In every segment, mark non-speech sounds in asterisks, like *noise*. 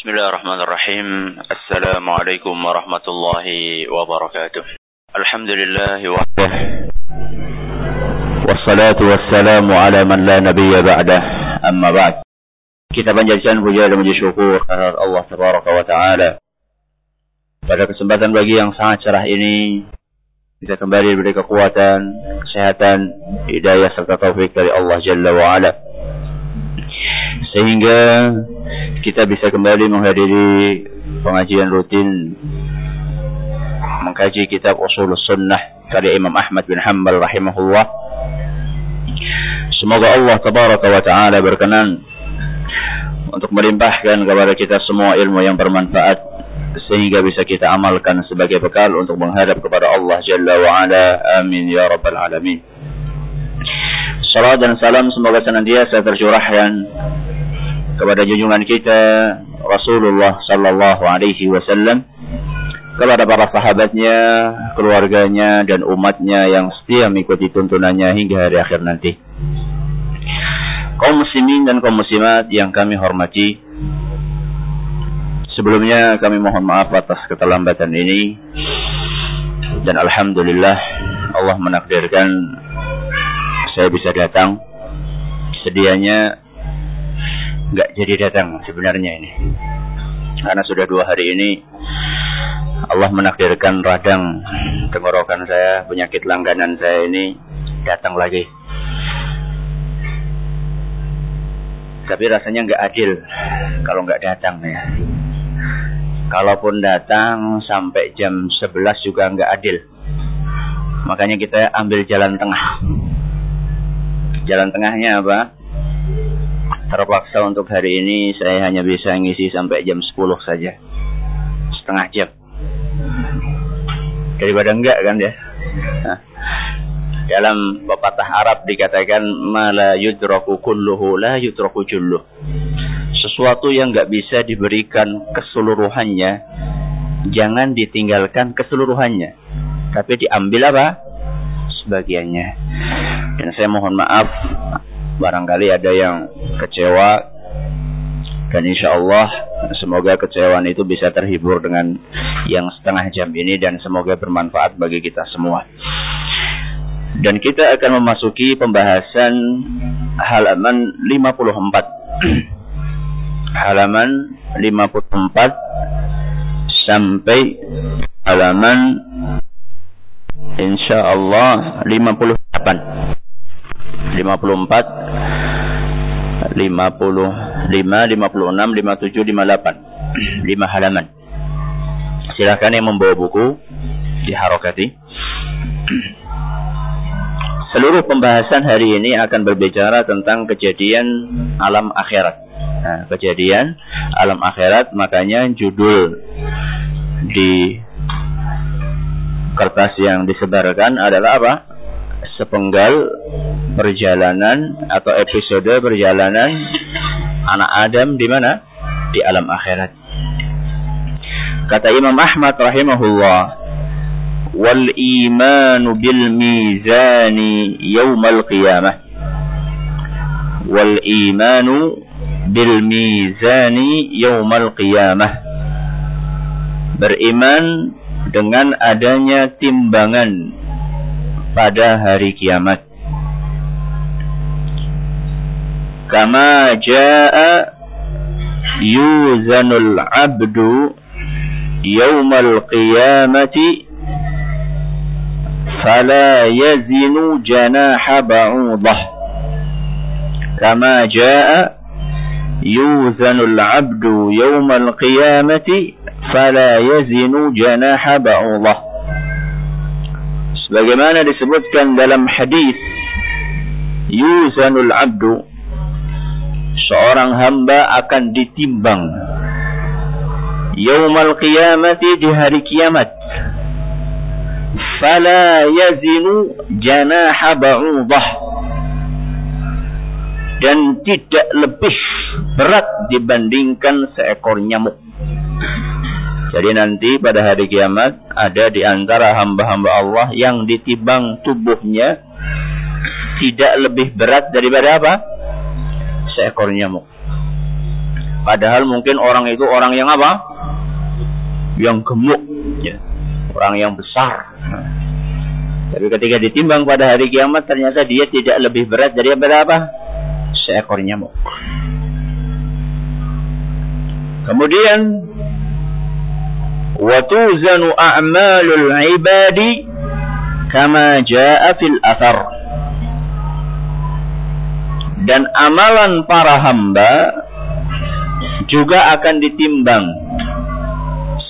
بسم الله الرحمن الرحيم السلام عليكم ورحمة الله وبركاته الحمد لله وحده والصلاة والسلام على من لا نبي بعده أما بعد kita panjatkan puja dan puji syukur kehadirat Allah Tabaraka wa Taala. Pada kesempatan bagi yang sangat cerah ini, kita kembali diberi kekuatan, kesehatan, hidayah serta taufik dari Allah Jalla wa Ala. Sehingga kita bisa kembali menghadiri pengajian rutin mengkaji kitab Usul Sunnah karya Imam Ahmad bin Hanbal rahimahullah. Semoga Allah tabaraka wa taala berkenan untuk melimpahkan kepada kita semua ilmu yang bermanfaat sehingga bisa kita amalkan sebagai bekal untuk menghadap kepada Allah Jalla wa Ala. Amin ya rabbal alamin. Salam dan salam semoga senantiasa tercurahkan kepada junjungan kita Rasulullah sallallahu alaihi wasallam kepada para sahabatnya, keluarganya dan umatnya yang setia mengikuti tuntunannya hingga hari akhir nanti. Kaum muslimin dan kaum muslimat yang kami hormati, sebelumnya kami mohon maaf atas keterlambatan ini dan alhamdulillah Allah menakdirkan saya bisa datang sedianya nggak jadi datang sebenarnya ini. Karena sudah dua hari ini Allah menakdirkan radang tenggorokan saya, penyakit langganan saya ini datang lagi. Tapi rasanya nggak adil kalau nggak datang ya. Kalaupun datang sampai jam 11 juga nggak adil. Makanya kita ambil jalan tengah. Jalan tengahnya apa? Terpaksa untuk hari ini saya hanya bisa ngisi sampai jam 10 saja. Setengah jam. Daripada enggak kan ya. Dalam pepatah Arab dikatakan mala yudraku kulluhu la yudraku julluh. Sesuatu yang enggak bisa diberikan keseluruhannya jangan ditinggalkan keseluruhannya. Tapi diambil apa? Sebagiannya. Dan saya mohon maaf barangkali ada yang kecewa dan insya Allah semoga kecewaan itu bisa terhibur dengan yang setengah jam ini dan semoga bermanfaat bagi kita semua. Dan kita akan memasuki pembahasan halaman 54. *clears throat* halaman 54 sampai halaman insya Allah 58. 54 55 56 57 58 5 halaman. Silakan yang membawa buku diharokati. Seluruh pembahasan hari ini akan berbicara tentang kejadian alam akhirat. Nah, kejadian alam akhirat makanya judul di kertas yang disebarkan adalah apa? Sepenggal perjalanan atau episode perjalanan anak Adam di mana? Di alam akhirat. Kata Imam Ahmad rahimahullah, "Wal iman bil mizani yaumal qiyamah." Wal iman bil mizani yaumal qiyamah. Beriman dengan adanya timbangan pada hari kiamat. Kama jaa yuzanul abdu yawmal qiyamati fala yazinu janaha ba'udah. Kama jaa yuzanul abdu yawmal qiyamati fala yazinu janaha ba'udah. Sebagaimana disebutkan dalam hadis Yuzanul abdu Seorang hamba akan ditimbang. Yaumal qiyamati di hari kiamat. Fala yazinu janaha ba'udah. Dan tidak lebih berat dibandingkan seekor nyamuk. Jadi nanti pada hari kiamat ada di antara hamba-hamba Allah yang ditibang tubuhnya tidak lebih berat daripada apa? seekor nyamuk. Padahal mungkin orang itu orang yang apa? Yang gemuk, ya. orang yang besar. Tapi ketika ditimbang pada hari kiamat ternyata dia tidak lebih berat dari berapa Seekor nyamuk. Kemudian watuzanu a'malul ibadi kama jaa fil athar dan amalan para hamba juga akan ditimbang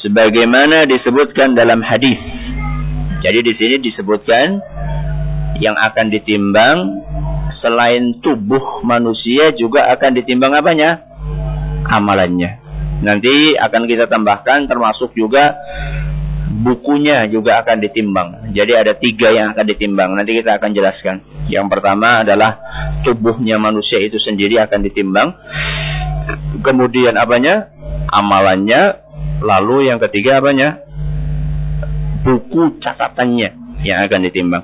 sebagaimana disebutkan dalam hadis. Jadi di sini disebutkan yang akan ditimbang selain tubuh manusia juga akan ditimbang apanya? Amalannya. Nanti akan kita tambahkan termasuk juga bukunya juga akan ditimbang. Jadi ada tiga yang akan ditimbang. Nanti kita akan jelaskan. Yang pertama adalah tubuhnya manusia itu sendiri akan ditimbang. Kemudian apanya? Amalannya. Lalu yang ketiga apanya? Buku catatannya yang akan ditimbang.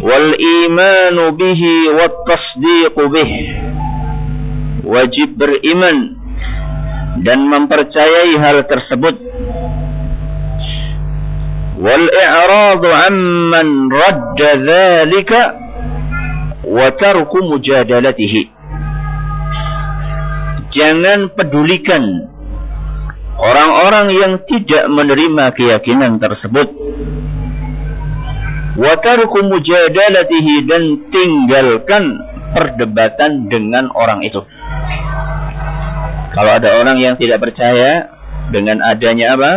Wal imanu bihi wat tasdiqu bih. Wajib beriman dan mempercayai hal tersebut amman radda dzalika wa tarku mujadalatihi jangan pedulikan orang-orang yang tidak menerima keyakinan tersebut. wa tarku mujadalatihi dan tinggalkan perdebatan dengan orang itu. Kalau ada orang yang tidak percaya dengan adanya apa?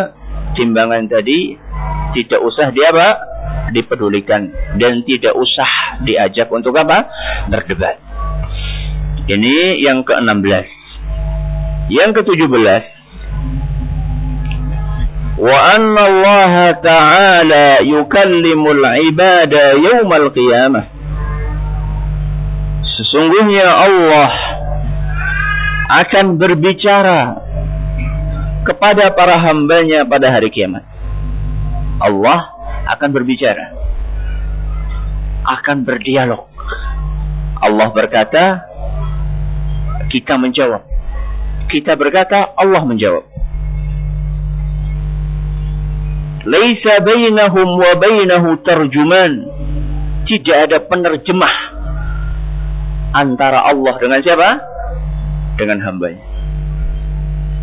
Timbangan tadi tidak usah dia apa? dipedulikan dan tidak usah diajak untuk apa? berdebat. Ini yang ke-16. Yang ke-17 wa anna Allah ta'ala yukallimul ibada yaumal qiyamah. Sesungguhnya Allah akan berbicara kepada para hambanya pada hari kiamat. Allah akan berbicara. Akan berdialog. Allah berkata, kita menjawab. Kita berkata, Allah menjawab. Laisa bainahum wa bainahu tarjuman. Tidak ada penerjemah antara Allah dengan siapa? dengan hambanya.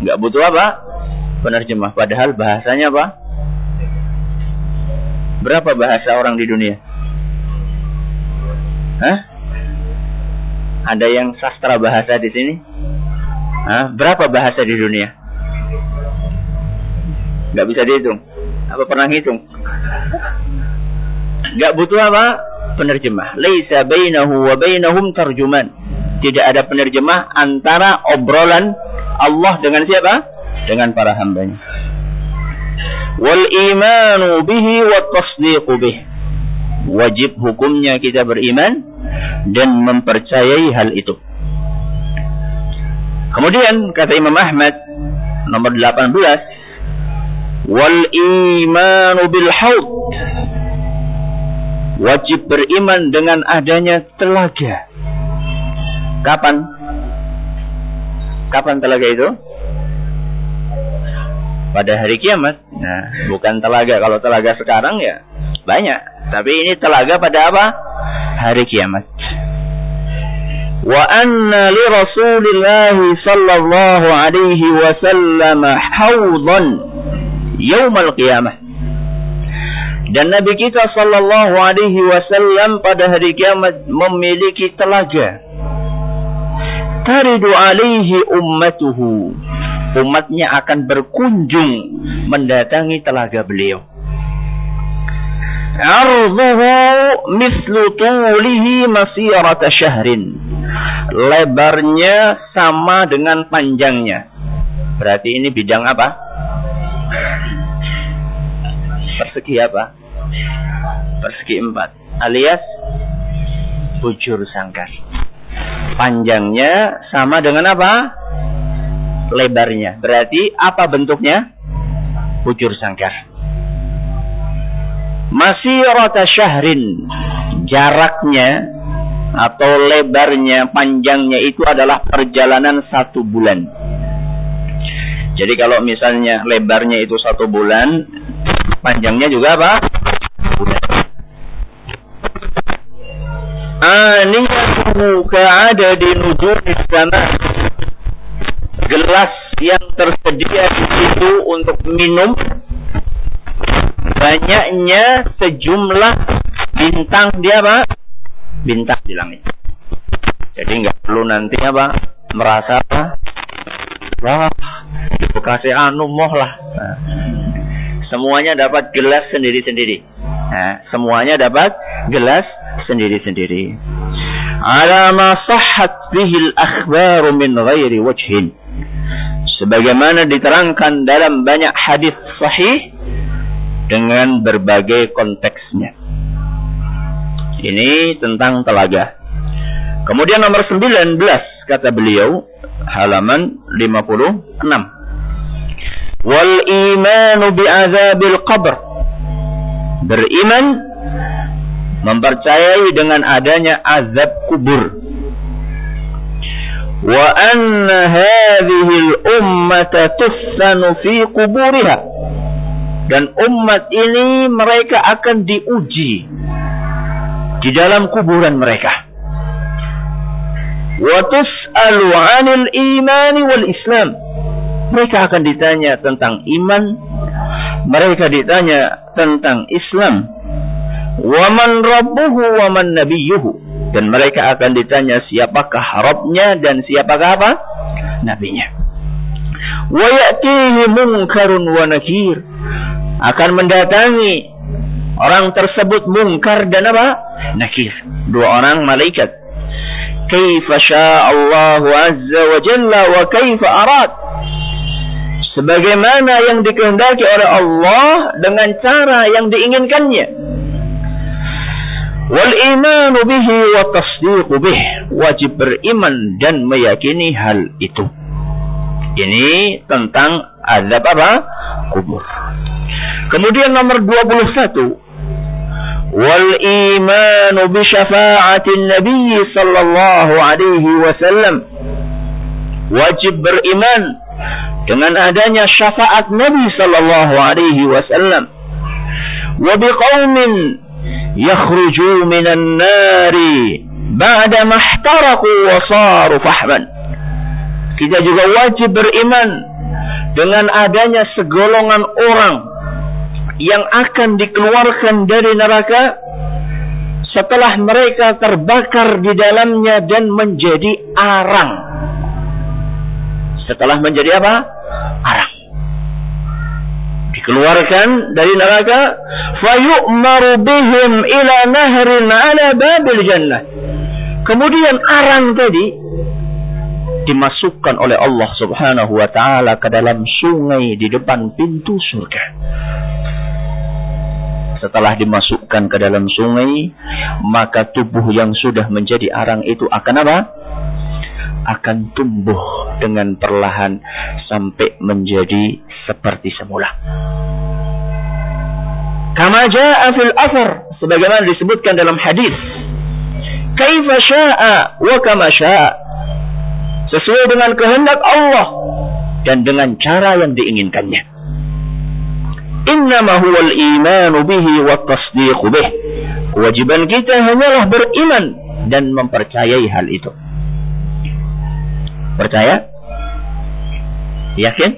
Nggak butuh apa? Penerjemah. Padahal bahasanya apa? Berapa bahasa orang di dunia? Hah? Ada yang sastra bahasa di sini? Hah? Berapa bahasa di dunia? Nggak bisa dihitung. Apa pernah hitung? Nggak butuh apa? Penerjemah. Laisa bainahu wa bainahum tarjuman tidak ada penerjemah antara obrolan Allah dengan siapa? Dengan para hambanya. Wal imanu bihi wa tasdiqu bih. Wajib hukumnya kita beriman dan mempercayai hal itu. Kemudian kata Imam Ahmad nomor 18 wal imanu bil haud wajib beriman dengan adanya telaga Kapan? Kapan telaga itu? Pada hari kiamat. Nah, bukan telaga. Kalau telaga sekarang ya banyak. Tapi ini telaga pada apa? Hari kiamat. Wa anna li Rasulillah sallallahu alaihi wasallam hawdan yaumal qiyamah. Dan Nabi kita sallallahu alaihi wasallam pada hari kiamat memiliki telaga taridu alaihi ummatuhu. Umatnya akan berkunjung mendatangi telaga beliau. Arzuhu mislu tulihi masirata syahrin. Lebarnya sama dengan panjangnya. Berarti ini bidang apa? Persegi apa? Persegi empat. Alias bujur sangkar panjangnya sama dengan apa? Lebarnya. Berarti apa bentuknya? Bujur sangkar. Masih rota syahrin. Jaraknya atau lebarnya, panjangnya itu adalah perjalanan satu bulan. Jadi kalau misalnya lebarnya itu satu bulan, panjangnya juga apa? Bulan. Aniyatuhu ka'ada di nujum sama gelas yang tersedia di situ untuk minum banyaknya sejumlah bintang dia apa? Bintang di langit. Jadi nggak perlu nanti apa merasa apa? Wah, Bekasi anu moh lah. Nah, semuanya dapat gelas sendiri-sendiri. Nah, semuanya dapat gelas sendiri-sendiri. Ala ma sahhat bihi al-akhbar min ghairi wajhin. Sebagaimana diterangkan dalam banyak hadis sahih dengan berbagai konteksnya. Ini tentang telaga. Kemudian nomor 19 kata beliau halaman 56. Wal imanu bi'azabil qabr. Beriman mempercayai dengan adanya azab kubur. Wa anna hadhihi al-ummata tuftanu fi quburiha. Dan umat ini mereka akan diuji di dalam kuburan mereka wa tus'alu 'anil imani wal islam. Mereka akan ditanya tentang iman, mereka ditanya tentang Islam. Wa man rabbuhu wa man nabiyuhu dan mereka akan ditanya siapakah Rabbnya dan siapakah apa? Nabinya. Wa ya'tihi munkarun wa nakir. Akan mendatangi orang tersebut mungkar dan apa? Nakir. Dua orang malaikat. Kaifa Allah azza wa jalla wa kaifa arad. Sebagaimana yang dikehendaki oleh Allah dengan cara yang diinginkannya. Wal imanu bihi wa tasdiqu bih. Wajib beriman dan meyakini hal itu. Ini tentang azab apa? Kubur. Kemudian nomor 21. Wal imanu bi syafa'atin nabi sallallahu alaihi wasallam. Wajib beriman dengan adanya syafaat Nabi sallallahu alaihi wasallam. Wa biqaumin yakhruju minan nari ba'da mahtaraqu wa saru fahman kita juga wajib beriman dengan adanya segolongan orang yang akan dikeluarkan dari neraka setelah mereka terbakar di dalamnya dan menjadi arang. Setelah menjadi apa? Arang. Dikeluarkan dari neraka, fayu'maru bihim ila nahrin ala babil jannah. Kemudian arang tadi dimasukkan oleh Allah Subhanahu wa taala ke dalam sungai di depan pintu surga setelah dimasukkan ke dalam sungai, maka tubuh yang sudah menjadi arang itu akan apa? Akan tumbuh dengan perlahan sampai menjadi seperti semula. Kama jaa fil sebagaimana disebutkan dalam hadis. Kaifa syaa wa kama syaa. Sesuai dengan kehendak Allah dan dengan cara yang diinginkannya. Innama huwal imanu bihi wa tasdiqu bih. Kewajiban kita hanyalah beriman dan mempercayai hal itu. Percaya? Yakin?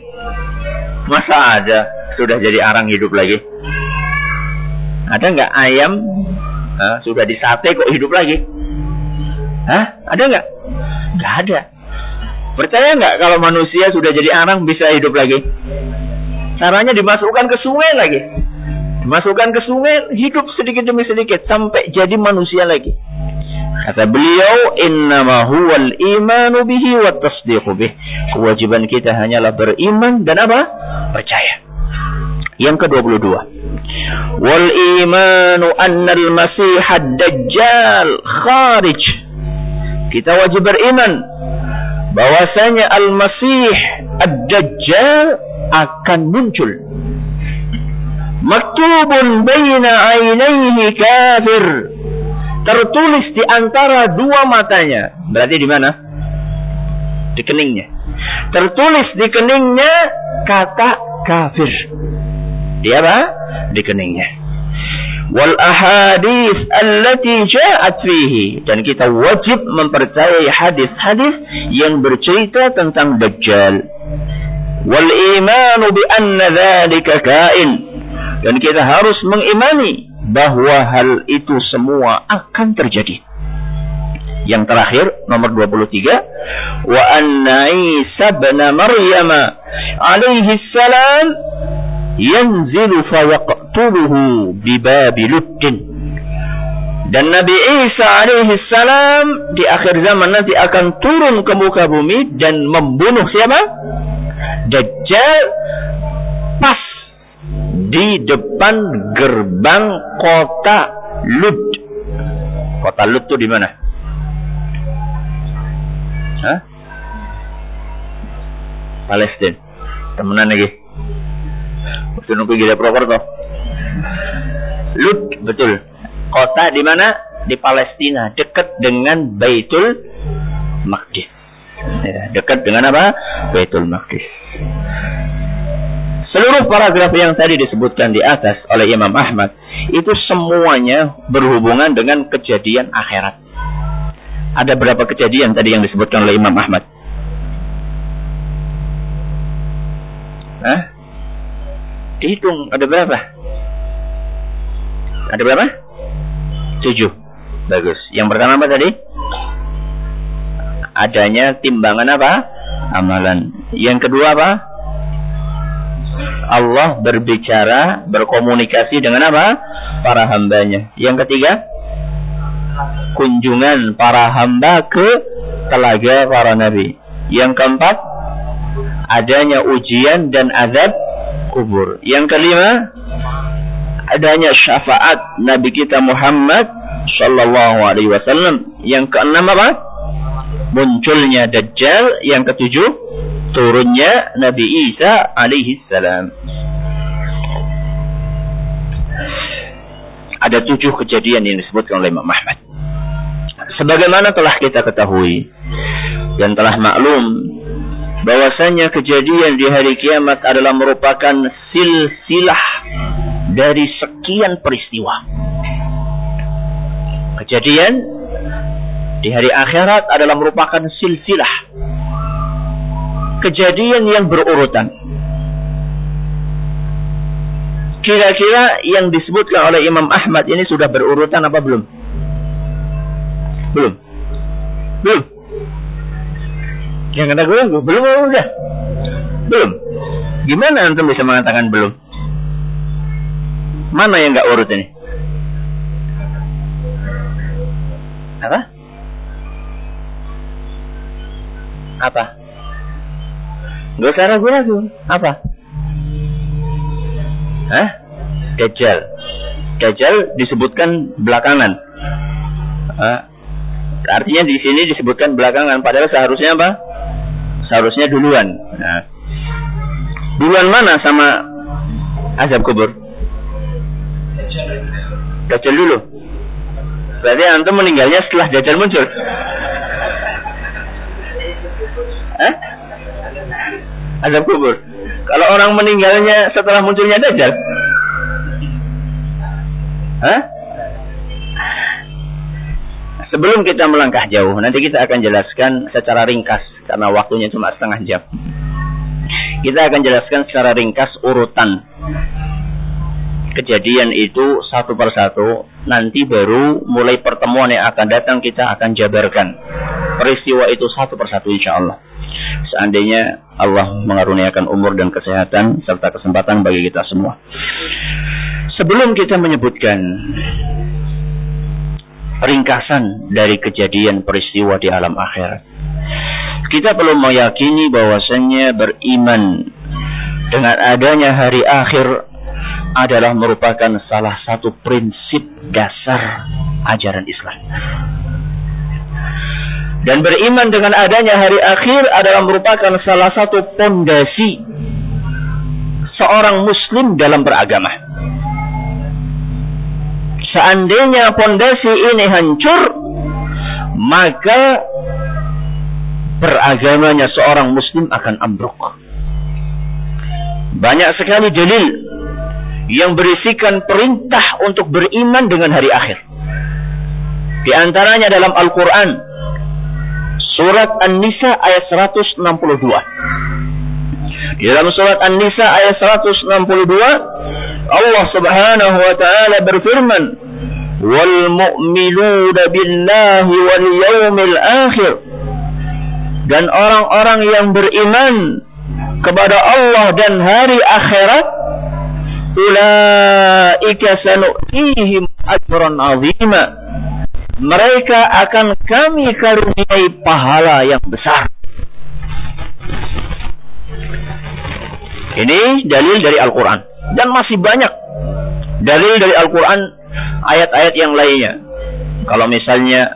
Masa ada sudah jadi arang hidup lagi? Ada nggak ayam sudah disate kok hidup lagi? Hah? Ada nggak? Nggak ada. Percaya nggak kalau manusia sudah jadi arang bisa hidup lagi? Caranya dimasukkan ke sungai lagi. Dimasukkan ke sungai, hidup sedikit demi sedikit sampai jadi manusia lagi. Kata beliau, "Innama huwal imanu bihi wa tasdiqu bih." Kewajiban kita hanyalah beriman dan apa? Percaya. Yang ke-22. Wal imanu anna al-masih ad-dajjal kharij. Kita wajib beriman bahwasanya al-masih ad-dajjal akan muncul. Maktubun baina ainaihi kafir. tertulis di antara dua matanya. Berarti di mana? Di keningnya. Tertulis di keningnya kata kafir. Di apa? Di keningnya. Wal ahadis allati ja'at fihi dan kita wajib mempercayai hadis-hadis yang bercerita tentang dajjal. Wal bi anna dzalika kain dan kita harus mengimani bahwa hal itu semua akan terjadi. Yang terakhir nomor 23 wa anna Isa bin Maryam alaihi salam yanzilu fayaqtuluhu bi babi luddin dan Nabi Isa alaihi salam di akhir zaman nanti akan turun ke muka bumi dan membunuh siapa? Dajjal pas di depan gerbang kota Lud. Kota Lud itu di mana? Hah? Palestina. Temenan lagi. Waktu nunggu gila Prokerto. Lud, betul. Kota di mana? Di Palestina, dekat dengan Baitul Maqdis. Ya, dekat dengan apa? Baitul Maqdis. Seluruh paragraf yang tadi disebutkan di atas oleh Imam Ahmad itu semuanya berhubungan dengan kejadian akhirat. Ada berapa kejadian tadi yang disebutkan oleh Imam Ahmad? Hah? Dihitung ada berapa? Ada berapa? Tujuh. Bagus. Yang pertama apa tadi? Adanya timbangan apa? Amalan. Yang kedua apa? Allah berbicara, berkomunikasi dengan apa? Para hambanya. Yang ketiga, kunjungan para hamba ke telaga para nabi. Yang keempat, adanya ujian dan azab kubur. Yang kelima, adanya syafaat Nabi kita Muhammad Sallallahu Alaihi Wasallam. Yang keenam apa? Munculnya Dajjal. Yang ketujuh, turunnya Nabi Isa alaihi salam. Ada tujuh kejadian yang disebutkan oleh Imam Ahmad. Sebagaimana telah kita ketahui dan telah maklum bahwasanya kejadian di hari kiamat adalah merupakan silsilah dari sekian peristiwa. Kejadian di hari akhirat adalah merupakan silsilah kejadian yang berurutan. Kira-kira yang disebutkan oleh Imam Ahmad ini sudah berurutan apa belum? Belum. Belum. Yang kata gue, belum belum udah. Belum. Gimana antum bisa mengatakan belum? Mana yang nggak urut ini? Apa? Apa? Gak usah ragu-ragu. Apa? Hah? Dajjal. Dajjal disebutkan belakangan. Hah? Artinya di sini disebutkan belakangan. Padahal seharusnya apa? Seharusnya duluan. Nah. Duluan mana sama azab kubur? Dajjal dulu. Berarti antum meninggalnya setelah Dajjal muncul. Hah? azab kubur. Kalau orang meninggalnya setelah munculnya dajjal. Hah? Sebelum kita melangkah jauh, nanti kita akan jelaskan secara ringkas karena waktunya cuma setengah jam. Kita akan jelaskan secara ringkas urutan kejadian itu satu persatu. Nanti baru mulai pertemuan yang akan datang kita akan jabarkan peristiwa itu satu persatu insya Allah seandainya Allah mengaruniakan umur dan kesehatan serta kesempatan bagi kita semua. Sebelum kita menyebutkan ringkasan dari kejadian peristiwa di alam akhirat, kita perlu meyakini bahwasannya beriman dengan adanya hari akhir adalah merupakan salah satu prinsip dasar ajaran Islam. Dan beriman dengan adanya hari akhir adalah merupakan salah satu pondasi seorang muslim dalam beragama. Seandainya pondasi ini hancur, maka beragamanya seorang muslim akan ambruk. Banyak sekali dalil yang berisikan perintah untuk beriman dengan hari akhir. Di antaranya dalam Al-Quran, surat An-Nisa ayat 162. Di dalam surat An-Nisa ayat 162, Allah Subhanahu wa taala berfirman, "Wal mu'minuna billahi wal yawmil akhir." Dan orang-orang yang beriman kepada Allah dan hari akhirat, ulaika sanu'tihim ajran 'azima. Mereka akan kami karuniai pahala yang besar. Ini dalil dari Al-Quran. Dan masih banyak dalil dari Al-Quran ayat-ayat yang lainnya. Kalau misalnya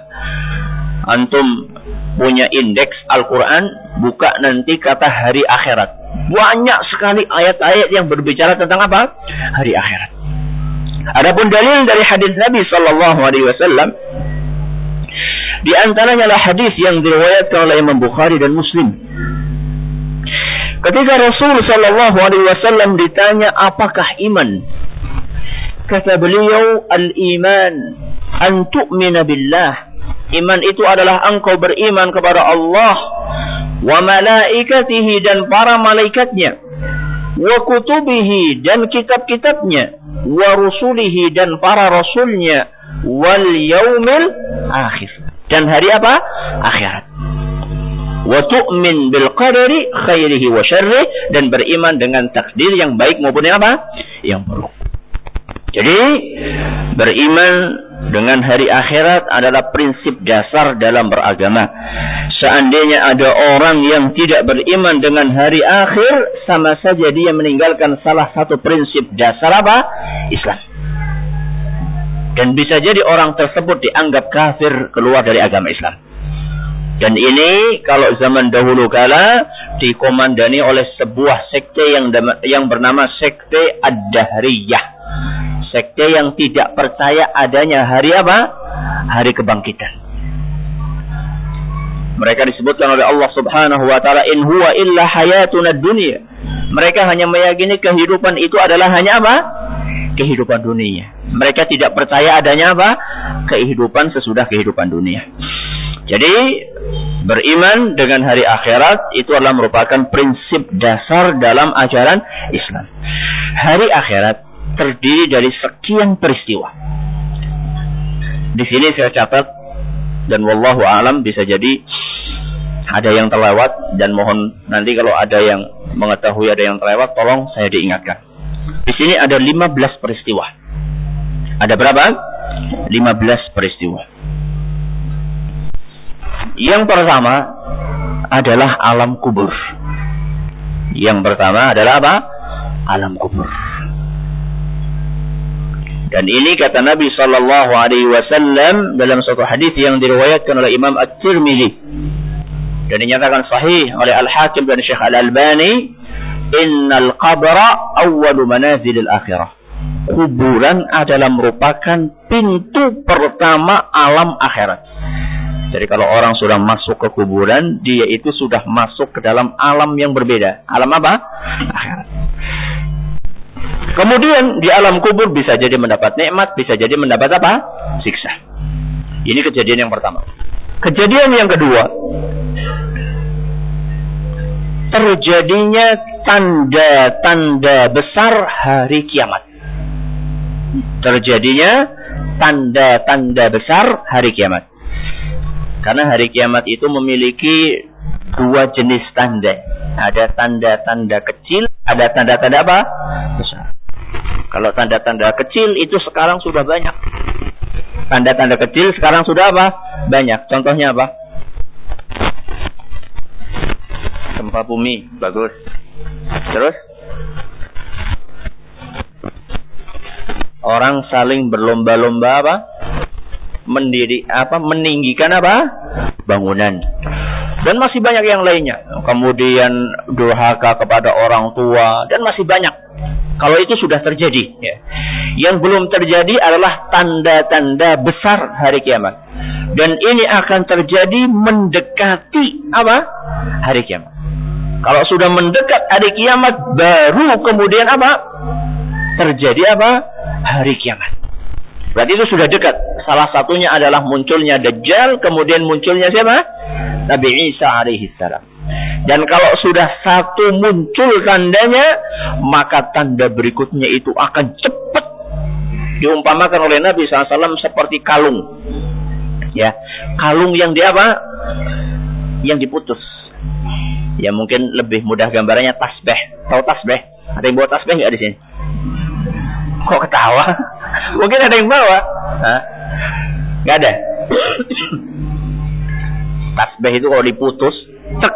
antum punya indeks Al-Quran, buka nanti kata hari akhirat. Banyak sekali ayat-ayat yang berbicara tentang apa? Hari akhirat. Adapun dalil dari hadis Nabi Sallallahu Alaihi Wasallam, di antaranya adalah hadis yang diriwayatkan oleh Imam Bukhari dan Muslim. Ketika Rasul Shallallahu Alaihi Wasallam ditanya apakah iman, kata beliau al-iman an tu'mina billah. Iman itu adalah engkau beriman kepada Allah wa malaikatihi dan para malaikatnya wa kutubihi dan kitab-kitabnya wa rusulihi dan para rasulnya wal yaumil akhir dan hari apa akhirat wa tu'min bil qadari khairihi wa syarrih dan beriman dengan takdir yang baik maupun yang apa? Yang buruk. Jadi beriman dengan hari akhirat adalah prinsip dasar dalam beragama. Seandainya ada orang yang tidak beriman dengan hari akhir, sama saja dia meninggalkan salah satu prinsip dasar apa? Islam. Dan bisa jadi orang tersebut dianggap kafir keluar dari agama Islam. Dan ini kalau zaman dahulu kala dikomandani oleh sebuah sekte yang yang bernama sekte Ad-Dahriyah. Sekte yang tidak percaya adanya hari apa? Hari kebangkitan. Mereka disebutkan oleh Allah Subhanahu wa taala in huwa illa hayatuna dunia. Mereka hanya meyakini kehidupan itu adalah hanya apa? Kehidupan dunia. Mereka tidak percaya adanya apa? Kehidupan sesudah kehidupan dunia. Jadi beriman dengan hari akhirat itu adalah merupakan prinsip dasar dalam ajaran Islam. Hari akhirat terdiri dari sekian peristiwa. Di sini saya catat dan wallahu alam bisa jadi ada yang terlewat dan mohon nanti kalau ada yang mengetahui ada yang terlewat tolong saya diingatkan. Di sini ada 15 peristiwa. Ada berapa? 15 peristiwa. Yang pertama adalah alam kubur. Yang pertama adalah apa? Alam kubur. Dan ini kata Nabi Shallallahu Alaihi Wasallam dalam satu hadis yang diriwayatkan oleh Imam At-Tirmidzi dan dinyatakan sahih oleh Al Hakim dan Syekh Al Albani, Innal qabra awwalu manazil al akhirah. Kuburan adalah merupakan pintu pertama alam akhirat. Jadi kalau orang sudah masuk ke kuburan, dia itu sudah masuk ke dalam alam yang berbeda. Alam apa? Akhirat. Kemudian di alam kubur bisa jadi mendapat nikmat, bisa jadi mendapat apa? Siksa. Ini kejadian yang pertama. Kejadian yang kedua, terjadinya tanda-tanda besar hari kiamat. Terjadinya tanda-tanda besar hari kiamat. Karena hari kiamat itu memiliki dua jenis tanda. Ada tanda-tanda kecil, ada tanda-tanda apa? Kalau tanda-tanda kecil itu sekarang sudah banyak. Tanda-tanda kecil sekarang sudah apa? Banyak. Contohnya apa? Gempa bumi, bagus. Terus? Orang saling berlomba-lomba apa? mendiri apa meninggikan apa bangunan dan masih banyak yang lainnya kemudian durhaka kepada orang tua dan masih banyak Kalau itu sudah terjadi. Ya. Yang belum terjadi adalah tanda-tanda besar hari kiamat. Dan ini akan terjadi mendekati apa? Hari kiamat. Kalau sudah mendekat hari kiamat, baru kemudian apa? Terjadi apa? Hari kiamat. Berarti itu sudah dekat. Salah satunya adalah munculnya Dajjal, kemudian munculnya siapa? Nabi Isa alaihi salam. Dan kalau sudah satu muncul tandanya, maka tanda berikutnya itu akan cepat diumpamakan oleh Nabi SAW seperti kalung. Ya, kalung yang di apa? Yang diputus. Ya mungkin lebih mudah gambarannya tasbih. Tahu tasbih? Ada yang bawa tasbih nggak di sini? Kok ketawa? Mungkin ada yang bawa. Hah? Gak ada. Tasbih itu kalau diputus, cek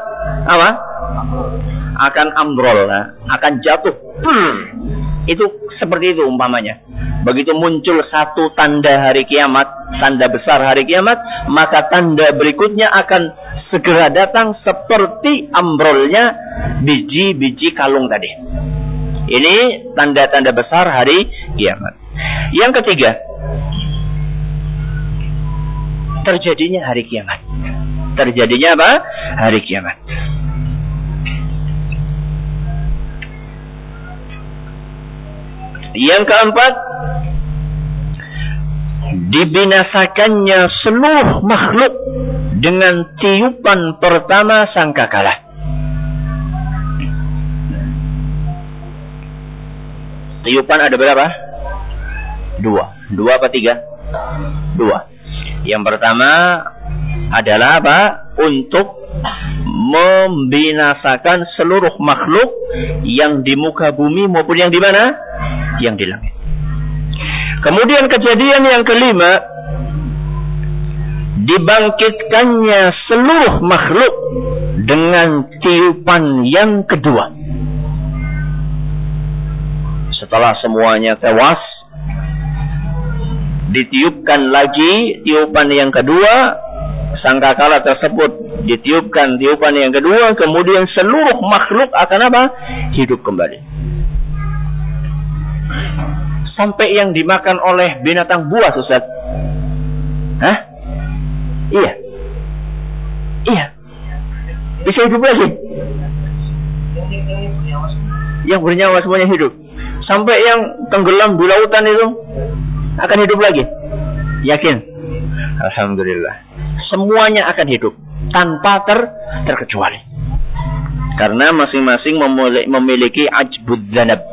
apa? Akan ambrol, nah. akan jatuh. Hmm. Itu seperti itu umpamanya. Begitu muncul satu tanda hari kiamat, tanda besar hari kiamat, maka tanda berikutnya akan segera datang seperti ambrolnya biji-biji kalung tadi. Ini tanda-tanda besar hari kiamat. Yang ketiga, terjadinya hari kiamat. Terjadinya apa? Hari kiamat. Yang keempat, dibinasakannya seluruh makhluk dengan tiupan pertama sangkakala. Tiupan ada berapa? Dua. Dua apa tiga? Dua. Yang pertama adalah apa? Untuk membinasakan seluruh makhluk yang di muka bumi maupun yang di mana? Yang di langit. Kemudian kejadian yang kelima, dibangkitkannya seluruh makhluk dengan tiupan yang kedua setelah semuanya tewas, ditiupkan lagi tiupan yang kedua, sangkakala tersebut ditiupkan tiupan yang kedua, kemudian seluruh makhluk akan apa? Hidup kembali. Sampai yang dimakan oleh binatang buas, Ustaz. Hah? Iya. Iya. Bisa hidup lagi. Yang bernyawa semuanya hidup sampai yang tenggelam di lautan itu akan hidup lagi. Yakin? Alhamdulillah. Semuanya akan hidup tanpa ter terkecuali. Karena masing-masing memiliki ajbud zanab.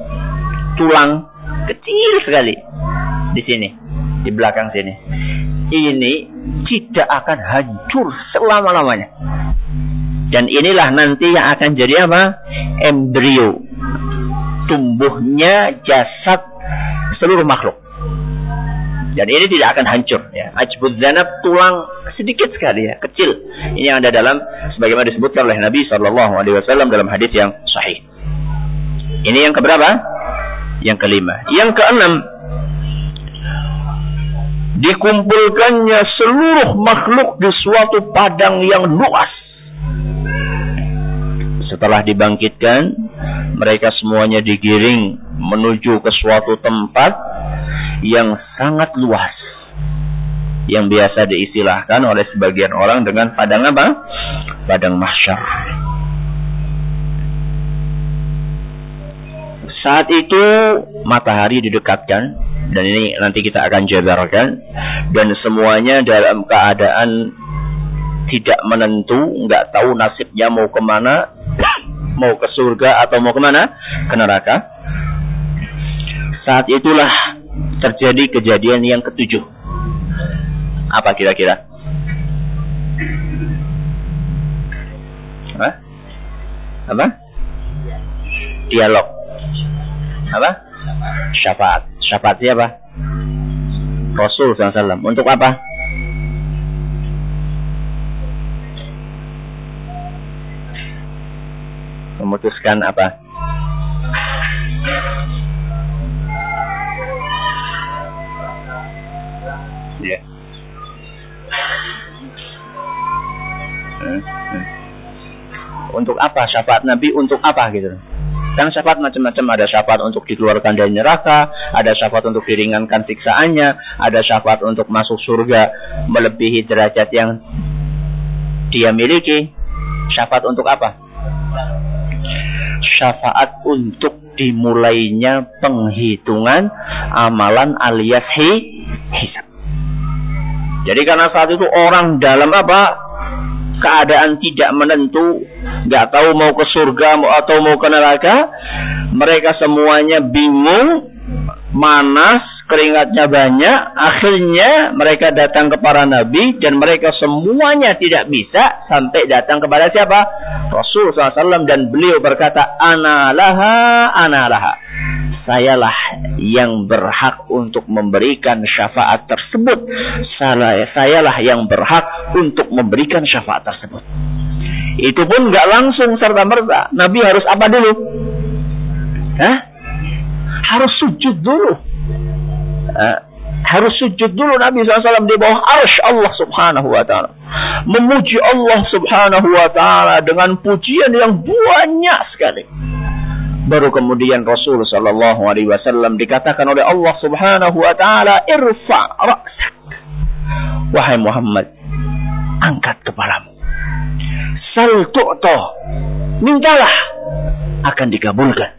Tulang kecil sekali di sini, di belakang sini. Ini tidak akan hancur selama-lamanya. Dan inilah nanti yang akan jadi apa? Embrio tumbuhnya jasad seluruh makhluk. Dan ini tidak akan hancur ya. Ajbud zanab tulang sedikit sekali ya, kecil. Ini yang ada dalam sebagaimana disebutkan oleh Nabi Shallallahu alaihi wasallam dalam hadis yang sahih. Ini yang keberapa? Yang kelima. Yang keenam, dikumpulkannya seluruh makhluk di suatu padang yang luas. Setelah dibangkitkan, mereka semuanya digiring menuju ke suatu tempat yang sangat luas yang biasa diistilahkan oleh sebagian orang dengan padang apa? Padang mahsyar. Saat itu matahari didekatkan dan ini nanti kita akan jabarkan dan semuanya dalam keadaan tidak menentu, nggak tahu nasibnya mau ke mana, mau ke surga atau mau ke mana? Ke neraka. Saat itulah terjadi kejadian yang ketujuh. Apa kira-kira? Apa? Apa? Dialog. Apa? Syafaat. Syafaat siapa? Rasul SAW. Untuk apa? Memutuskan apa? Ya. Untuk apa syafaat Nabi? Untuk apa gitu? Dan syafaat macam-macam ada syafaat untuk dikeluarkan dari neraka, ada syafaat untuk diringankan siksaannya, ada syafaat untuk masuk surga melebihi derajat yang dia miliki. Syafaat untuk apa? Syafaat untuk dimulainya penghitungan amalan alias hi, hisab. Jadi karena saat itu orang dalam apa? keadaan tidak menentu, nggak tahu mau ke surga atau mau ke neraka, mereka semuanya bingung, manas, keringatnya banyak, akhirnya mereka datang ke para nabi dan mereka semuanya tidak bisa sampai datang kepada siapa? Rasul SAW dan beliau berkata, Analaha, analaha sayalah yang berhak untuk memberikan syafaat tersebut. Saya, sayalah yang berhak untuk memberikan syafaat tersebut. Itu pun nggak langsung serta merta. Nabi harus apa dulu? Hah? Harus sujud dulu. Uh, harus sujud dulu Nabi SAW di bawah arsh Allah subhanahu wa ta'ala. Memuji Allah subhanahu wa ta'ala dengan pujian yang banyak sekali. Baru kemudian Rasul Shallallahu Alaihi Wasallam dikatakan oleh Allah Subhanahu Wa Taala, irfa raksak. Wahai Muhammad, angkat kepalamu. Sal tu'to, mintalah akan dikabulkan.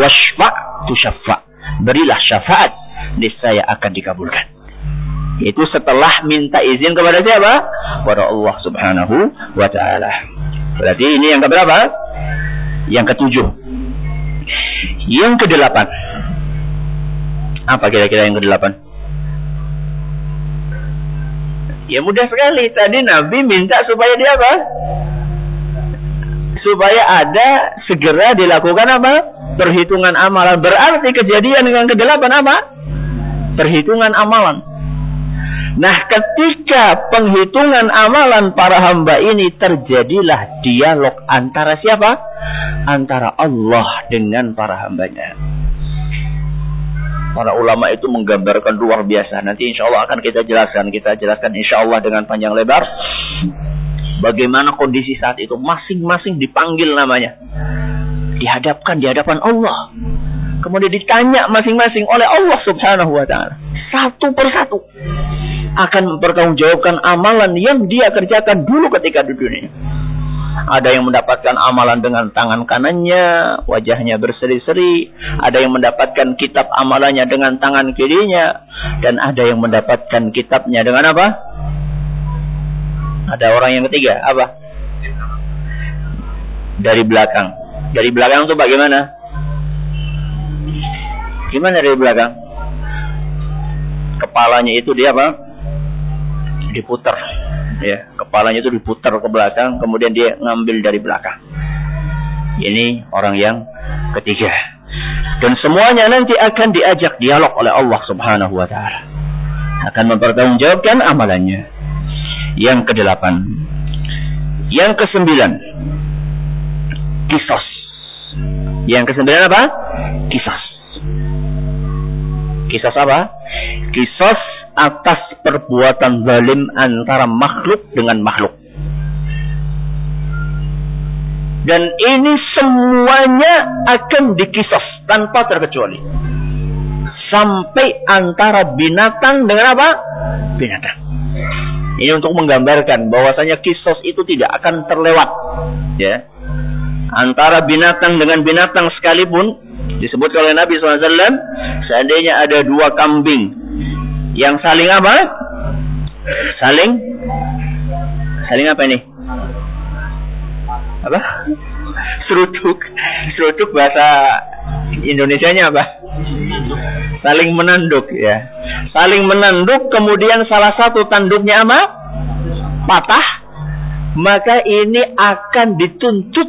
Washfa tu syafa. Berilah syafaat, niscaya akan dikabulkan. Itu setelah minta izin kepada siapa? Kepada Allah Subhanahu wa taala. Berarti ini yang keberapa? Yang ketujuh. Yang kedelapan. Apa kira-kira yang kedelapan? Ya mudah sekali. Tadi Nabi minta supaya dia apa? Supaya ada segera dilakukan apa? Perhitungan amalan. Berarti kejadian yang kedelapan apa? Perhitungan amalan. Nah, ketika penghitungan amalan para hamba ini terjadilah dialog antara siapa? Antara Allah dengan para hambanya. Para ulama itu menggambarkan luar biasa. Nanti insya Allah akan kita jelaskan. Kita jelaskan insya Allah dengan panjang lebar. Bagaimana kondisi saat itu. Masing-masing dipanggil namanya. Dihadapkan di hadapan Allah. Kemudian ditanya masing-masing oleh Allah subhanahu wa ta'ala. Satu persatu akan mempertanggungjawabkan amalan yang dia kerjakan dulu ketika di dunia. Ada yang mendapatkan amalan dengan tangan kanannya, wajahnya berseri-seri. Ada yang mendapatkan kitab amalannya dengan tangan kirinya. Dan ada yang mendapatkan kitabnya dengan apa? Ada orang yang ketiga, apa? Dari belakang. Dari belakang itu bagaimana? Gimana? Dari belakang? Kepalanya itu dia apa? diputar ya kepalanya itu diputar ke belakang kemudian dia ngambil dari belakang. Ini orang yang ketiga. Dan semuanya nanti akan diajak dialog oleh Allah Subhanahu wa taala. Akan mempertanggungjawabkan amalannya. Yang kedelapan. Yang kesembilan. Kisos yang kesembilan apa kisos kisos apa kisos atas perbuatan zalim antara makhluk dengan makhluk. Dan ini semuanya akan dikisos tanpa terkecuali. Sampai antara binatang dengan apa? Binatang. Ini untuk menggambarkan bahwasanya kisos itu tidak akan terlewat. Ya. Antara binatang dengan binatang sekalipun disebut oleh Nabi SAW seandainya ada dua kambing yang saling apa? Saling saling apa ini? Apa? Seruduk. Seruduk bahasa Indonesianya apa? Saling menanduk ya. Saling menanduk kemudian salah satu tanduknya apa? Patah. Maka ini akan dituntut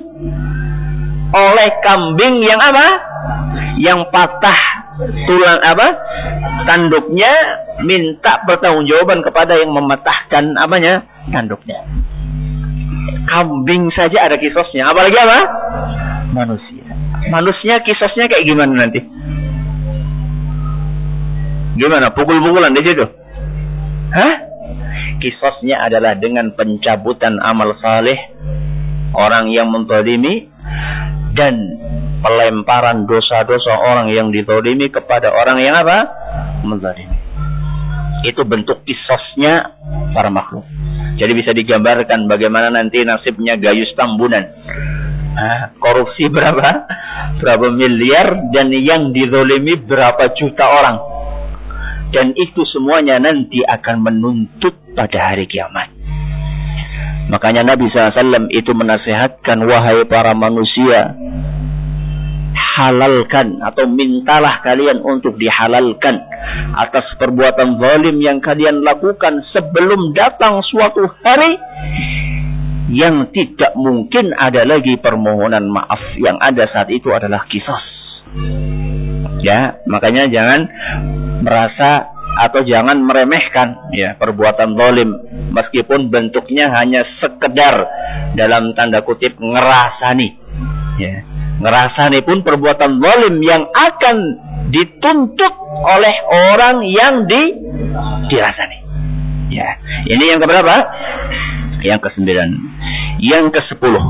oleh kambing yang apa? Yang patah tulang apa? Tanduknya minta pertanggungjawaban kepada yang mematahkan apanya? Tanduknya. Kambing saja ada kisosnya, apalagi apa? Manusia. Manusia kisosnya kayak gimana nanti? Gimana? Pukul-pukulan di situ? Hah? Kisosnya adalah dengan pencabutan amal saleh orang yang mentolimi dan pelemparan dosa-dosa orang yang ditolimi kepada orang yang apa? Menzalimi. Itu bentuk kisosnya para makhluk. Jadi bisa digambarkan bagaimana nanti nasibnya Gayus Tambunan. Nah, korupsi berapa? Berapa miliar dan yang didolimi berapa juta orang. Dan itu semuanya nanti akan menuntut pada hari kiamat. Makanya Nabi SAW itu menasihatkan wahai para manusia halalkan atau mintalah kalian untuk dihalalkan atas perbuatan zalim yang kalian lakukan sebelum datang suatu hari yang tidak mungkin ada lagi permohonan maaf yang ada saat itu adalah kisos. Ya makanya jangan merasa atau jangan meremehkan ya perbuatan zalim. Meskipun bentuknya hanya sekedar dalam tanda kutip ngerasani ya. Ngerasani pun perbuatan zalim yang akan dituntut oleh orang yang di dirasani. Ya ini yang keberapa? Yang kesembilan. Yang ke sepuluh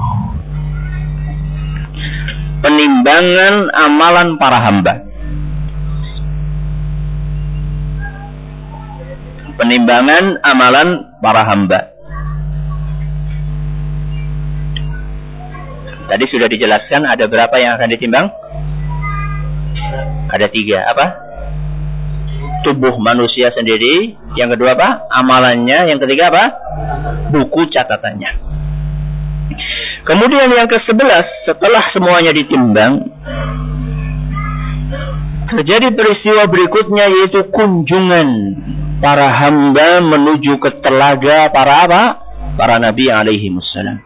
penimbangan amalan para hamba penimbangan amalan para hamba. Tadi sudah dijelaskan ada berapa yang akan ditimbang? Ada tiga. Apa? Tubuh manusia sendiri. Yang kedua apa? Amalannya. Yang ketiga apa? Buku catatannya. Kemudian yang ke sebelas, setelah semuanya ditimbang, terjadi peristiwa berikutnya yaitu kunjungan para hamba menuju ke telaga para apa? Para nabi alaihi wassalam.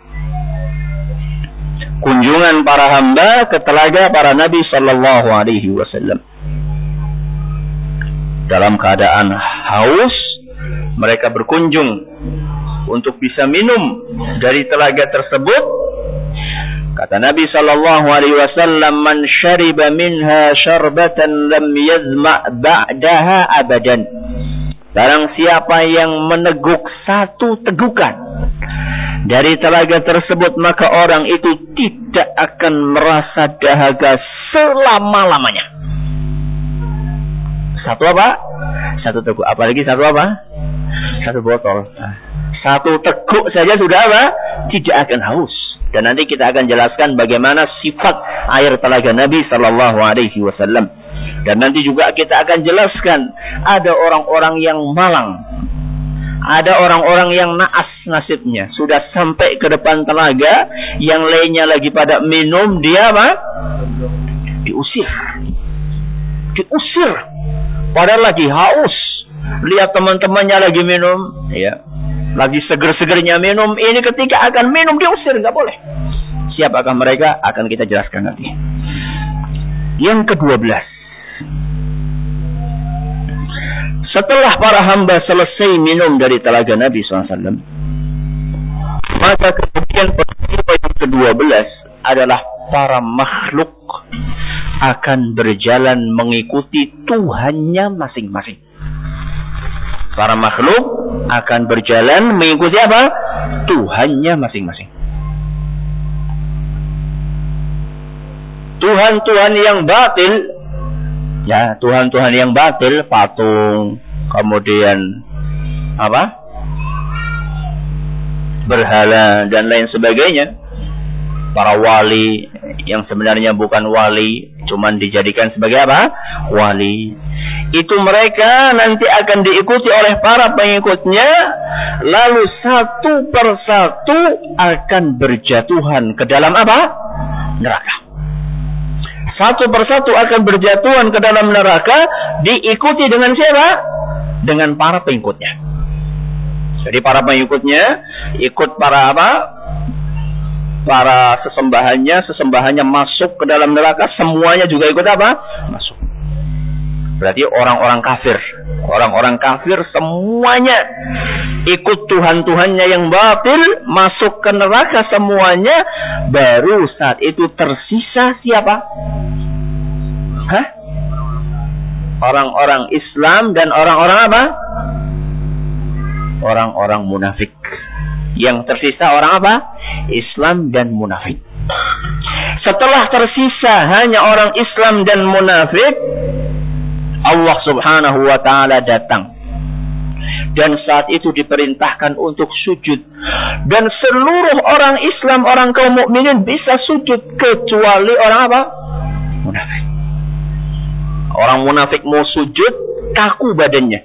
Kunjungan para hamba ke telaga para nabi sallallahu alaihi wasallam. Dalam keadaan haus, mereka berkunjung untuk bisa minum dari telaga tersebut. Kata Nabi sallallahu alaihi wasallam, "Man syariba minha syarbatan lam yazma' ba'daha abadan." Barang siapa yang meneguk satu tegukan dari telaga tersebut maka orang itu tidak akan merasa dahaga selama-lamanya. Satu apa? Satu teguk. Apalagi satu apa? Satu botol. Satu teguk saja sudah apa? Tidak akan haus. Dan nanti kita akan jelaskan bagaimana sifat air telaga Nabi Sallallahu Alaihi Wasallam. Dan nanti juga kita akan jelaskan ada orang-orang yang malang. Ada orang-orang yang naas nasibnya. Sudah sampai ke depan telaga. Yang lainnya lagi pada minum. Dia apa? Diusir. Diusir. Padahal lagi haus. Lihat teman-temannya lagi minum. Ya. Lagi seger-segernya minum. Ini ketika akan minum diusir. Nggak boleh. Siapakah mereka? Akan kita jelaskan nanti. Yang kedua belas. Setelah para hamba selesai minum dari telaga Nabi SAW, maka kemudian peristiwa yang kedua belas adalah para makhluk akan berjalan mengikuti Tuhannya masing-masing. Para makhluk akan berjalan mengikuti apa? Tuhannya masing-masing. Tuhan-Tuhan yang batil, ya Tuhan-Tuhan yang batil, patung, kemudian apa? Berhala dan lain sebagainya. Para wali yang sebenarnya bukan wali cuman dijadikan sebagai apa? Wali. Itu mereka nanti akan diikuti oleh para pengikutnya lalu satu persatu akan berjatuhan ke dalam apa? Neraka. Satu persatu akan berjatuhan ke dalam neraka diikuti dengan siapa dengan para pengikutnya. Jadi para pengikutnya ikut para apa? Para sesembahannya, sesembahannya masuk ke dalam neraka, semuanya juga ikut apa? Masuk. Berarti orang-orang kafir. Orang-orang kafir semuanya ikut Tuhan-Tuhannya yang batil, masuk ke neraka semuanya, baru saat itu tersisa siapa? Hah? Orang-orang Islam dan orang-orang apa? Orang-orang munafik. Yang tersisa orang apa? Islam dan munafik. setelah tersisa hanya orang Islam dan munafik, Allah Subhanahu wa taala datang. Dan saat itu diperintahkan untuk sujud. Dan seluruh orang Islam, orang kaum mukminin bisa sujud kecuali orang apa? Munafik. Orang munafik mau sujud, kaku badannya.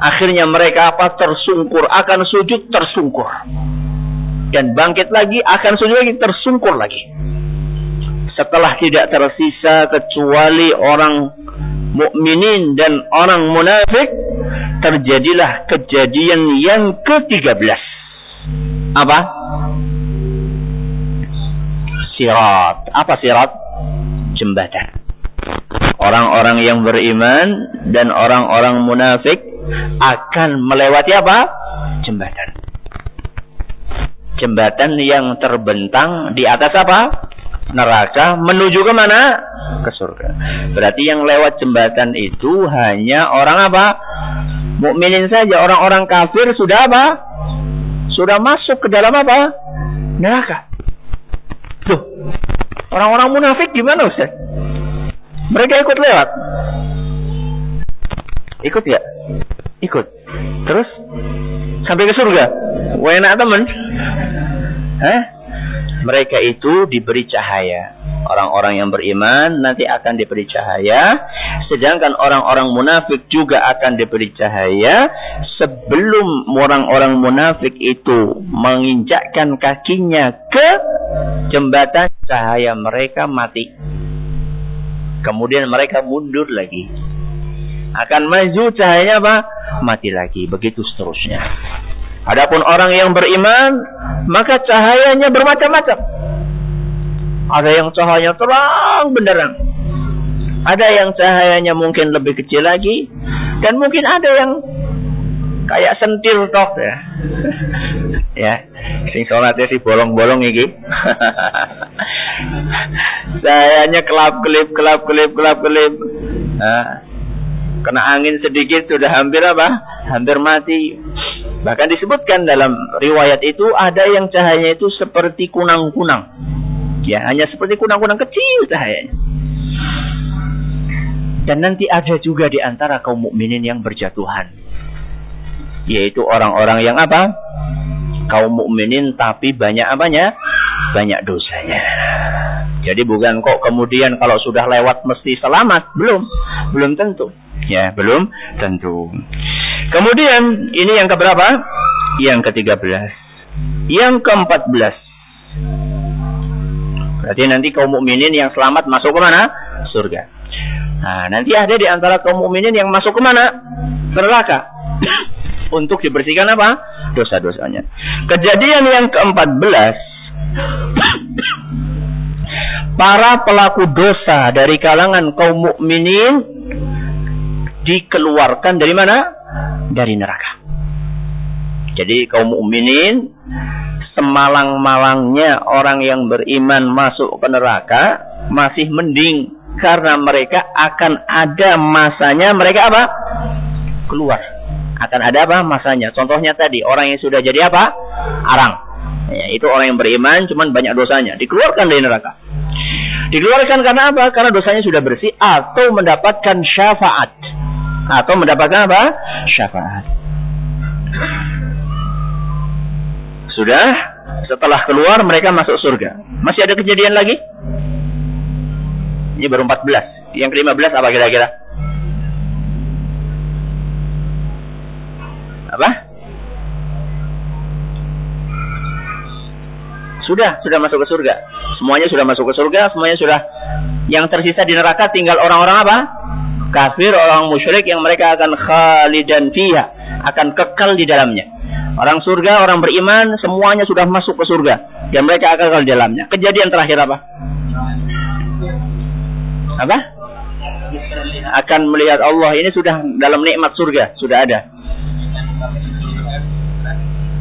Akhirnya mereka apa? Tersungkur. Akan sujud, tersungkur. Dan bangkit lagi, akan sujud lagi, tersungkur lagi. Setelah tidak tersisa kecuali orang mukminin dan orang munafik, terjadilah kejadian yang ke-13. Apa? Sirat. Apa sirat? Jembatan. Orang-orang yang beriman dan orang-orang munafik akan melewati apa? Jembatan. Jembatan yang terbentang di atas apa? neraka menuju ke mana? Ke surga. Berarti yang lewat jembatan itu hanya orang apa? Mukminin saja. Orang-orang kafir sudah apa? Sudah masuk ke dalam apa? Neraka. Tuh. Orang-orang munafik gimana Ustaz? Mereka ikut lewat. Ikut ya? Ikut. Terus sampai ke surga. Wah enak teman. Hah? mereka itu diberi cahaya. Orang-orang yang beriman nanti akan diberi cahaya, sedangkan orang-orang munafik juga akan diberi cahaya sebelum orang-orang munafik itu menginjakkan kakinya ke jembatan cahaya mereka mati. Kemudian mereka mundur lagi. Akan maju cahayanya apa? Mati lagi. Begitu seterusnya. Adapun orang yang beriman, maka cahayanya bermacam-macam. Ada yang cahayanya terang benderang. Ada yang cahayanya mungkin lebih kecil lagi. Dan mungkin ada yang kayak sentil toh ya. *laughs* ya, sing salatnya si bolong-bolong iki. *laughs* Cahayanya kelap-kelip, kelap-kelip, kelap-kelip. Nah, kena angin sedikit sudah hampir apa? Hampir mati. Bahkan disebutkan dalam riwayat itu ada yang cahayanya itu seperti kunang-kunang. Ya, hanya seperti kunang-kunang kecil cahayanya. Dan nanti ada juga di antara kaum mukminin yang berjatuhan. Yaitu orang-orang yang apa? Kaum mukminin tapi banyak apanya? Banyak dosanya. Jadi bukan kok kemudian kalau sudah lewat mesti selamat, belum. Belum tentu. Ya, belum tentu. Kemudian ini yang keberapa? Yang ke-13. Yang ke-14. Berarti nanti kaum mukminin yang selamat masuk ke mana? Surga. Nah, nanti ada di antara kaum mukminin yang masuk ke mana? Neraka. Untuk dibersihkan apa? Dosa-dosanya. Kejadian yang ke-14 para pelaku dosa dari kalangan kaum mukminin dikeluarkan dari mana? Dari neraka. Jadi kaum mukminin semalang-malangnya orang yang beriman masuk ke neraka masih mending karena mereka akan ada masanya mereka apa? keluar. Akan ada apa? masanya. Contohnya tadi orang yang sudah jadi apa? arang. Ya, itu orang yang beriman cuman banyak dosanya, dikeluarkan dari neraka. Dikeluarkan karena apa? Karena dosanya sudah bersih atau mendapatkan syafaat atau mendapatkan apa? Syafaat. Sudah, setelah keluar mereka masuk surga. Masih ada kejadian lagi? Ini baru 14. Yang ke-15 apa kira-kira? Sudah, sudah masuk ke surga. Semuanya sudah masuk ke surga, semuanya sudah yang tersisa di neraka tinggal orang-orang apa? kafir, orang musyrik yang mereka akan khalidan fiha, akan kekal di dalamnya. Orang surga, orang beriman, semuanya sudah masuk ke surga dan mereka akan kekal di dalamnya. Kejadian terakhir apa? Apa? Akan melihat Allah ini sudah dalam nikmat surga, sudah ada.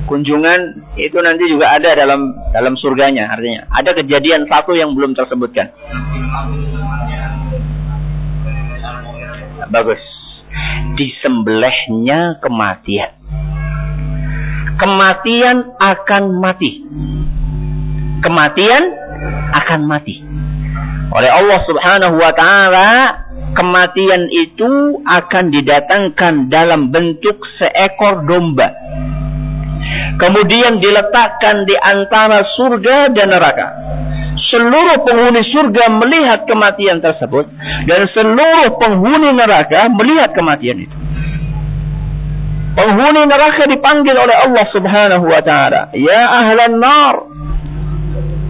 Kunjungan itu nanti juga ada dalam dalam surganya artinya. Ada kejadian satu yang belum tersebutkan. Bagus. Disembelihnya kematian. Kematian akan mati. Kematian akan mati. Oleh Allah Subhanahu wa taala, kematian itu akan didatangkan dalam bentuk seekor domba. Kemudian diletakkan di antara surga dan neraka. Seluruh penghuni surga melihat kematian tersebut dan seluruh penghuni neraka melihat kematian itu. Penghuni neraka dipanggil oleh Allah Subhanahu wa taala, "Ya ahlan nar."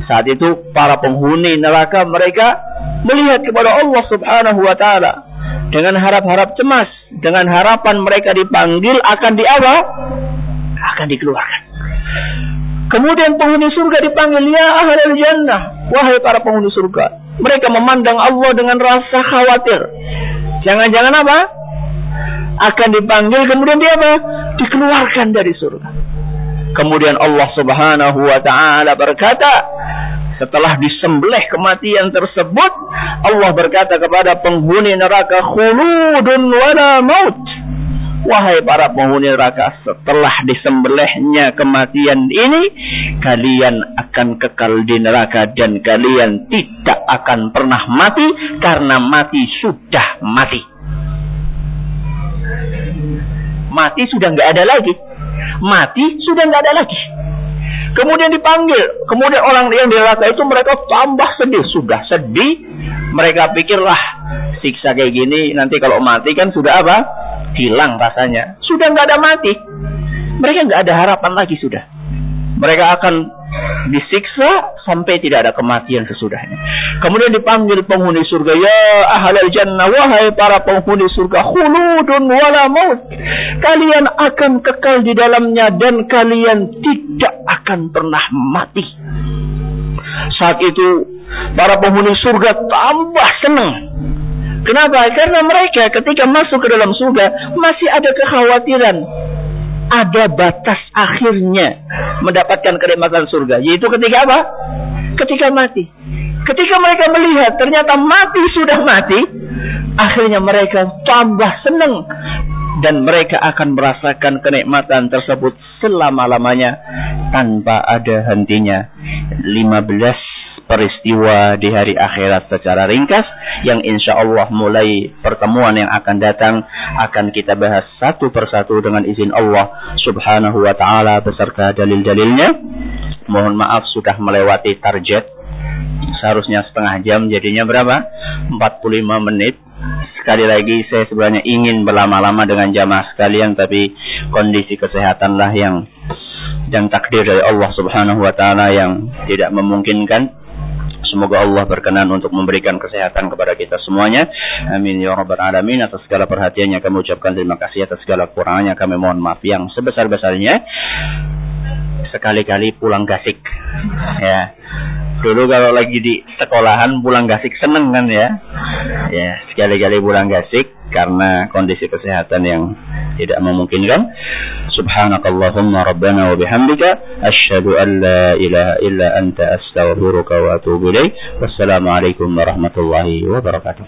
Saat itu para penghuni neraka mereka melihat kepada Allah Subhanahu wa taala dengan harap-harap cemas, dengan harapan mereka dipanggil akan diapa? Akan dikeluarkan. Kemudian penghuni surga dipanggil, "Ya ahlal jannah." Wahai para penghuni surga. Mereka memandang Allah dengan rasa khawatir. Jangan-jangan apa? Akan dipanggil kemudian dia apa? Dikeluarkan dari surga. Kemudian Allah Subhanahu wa taala berkata, setelah disembelih kematian tersebut, Allah berkata kepada penghuni neraka, "Khuludun wala maut." Wahai para penghuni neraka, setelah disembelihnya kematian ini, kalian akan kekal di neraka dan kalian tidak akan pernah mati karena mati sudah mati. Mati sudah nggak ada lagi mati sudah nggak ada lagi. Kemudian dipanggil, kemudian orang yang di neraka itu mereka tambah sedih, sudah sedih. Mereka pikirlah siksa kayak gini nanti kalau mati kan sudah apa? Hilang rasanya. Sudah nggak ada mati. Mereka nggak ada harapan lagi sudah. Mereka akan disiksa sampai tidak ada kematian sesudahnya. Kemudian dipanggil penghuni surga, ya ahlal jannah, wahai para penghuni surga, khuludun wala maut. Kalian akan kekal di dalamnya dan kalian tidak akan pernah mati. Saat itu para penghuni surga tambah senang. Kenapa? Karena mereka ketika masuk ke dalam surga masih ada kekhawatiran ada batas akhirnya mendapatkan kenikmatan surga. Yaitu ketika apa? Ketika mati. Ketika mereka melihat ternyata mati sudah mati, akhirnya mereka tambah senang dan mereka akan merasakan kenikmatan tersebut selama-lamanya tanpa ada hentinya. 15 peristiwa di hari akhirat secara ringkas yang insya Allah mulai pertemuan yang akan datang akan kita bahas satu persatu dengan izin Allah subhanahu wa ta'ala beserta dalil-dalilnya. Mohon maaf sudah melewati target. Seharusnya setengah jam jadinya berapa? 45 menit. Sekali lagi saya sebenarnya ingin berlama-lama dengan jamaah sekalian tapi kondisi kesehatanlah yang dan takdir dari Allah Subhanahu wa taala yang tidak memungkinkan Semoga Allah berkenan untuk memberikan kesehatan kepada kita semuanya. Amin ya rabbal alamin. Atas segala perhatiannya kami ucapkan terima kasih atas segala kekurangannya kami mohon maaf yang sebesar-besarnya. Sekali-kali pulang gasik. Ya. Dulu kalau lagi di sekolahan pulang gasik seneng kan ya. Ya, sekali-kali pulang gasik karena kondisi kesehatan yang tidak memungkinkan. Subhanakallahumma rabbana wa bihamdika asyhadu an la ilaha illa anta astaghfiruka wa atubu ilaik. Wassalamualaikum warahmatullahi wabarakatuh.